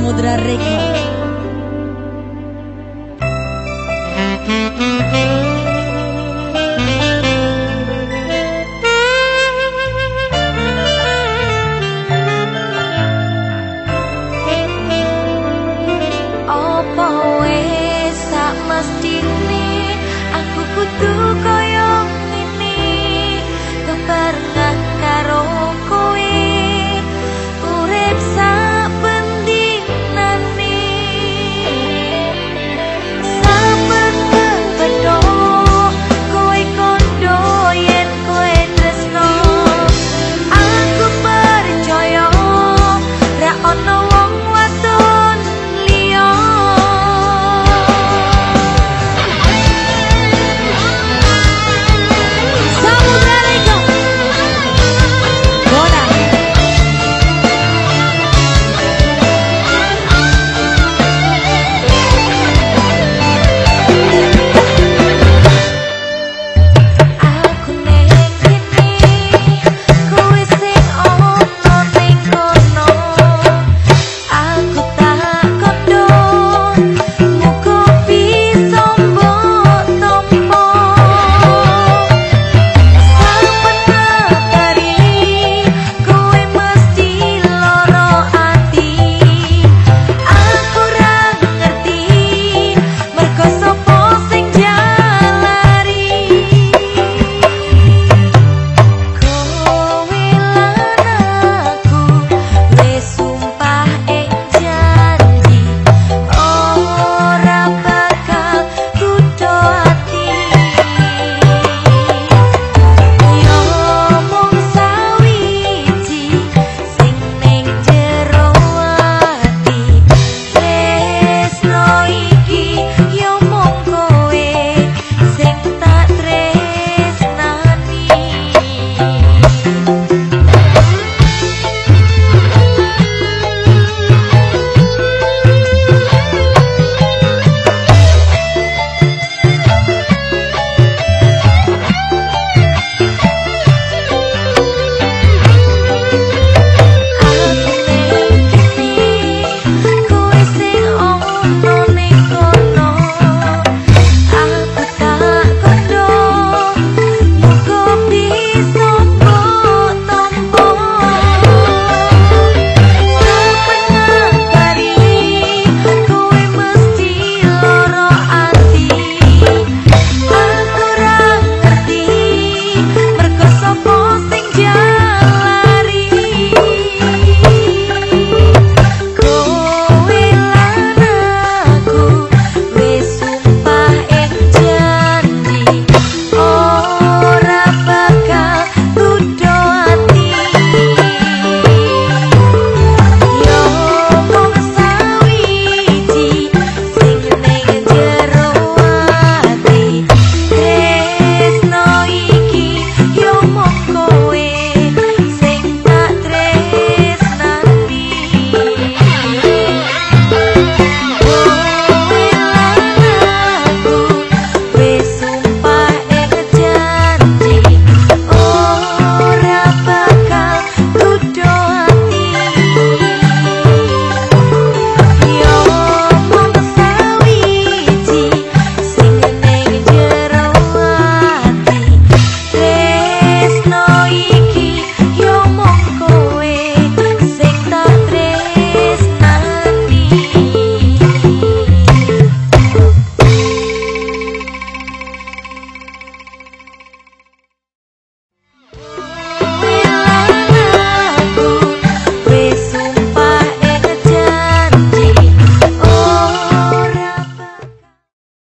mudra rekha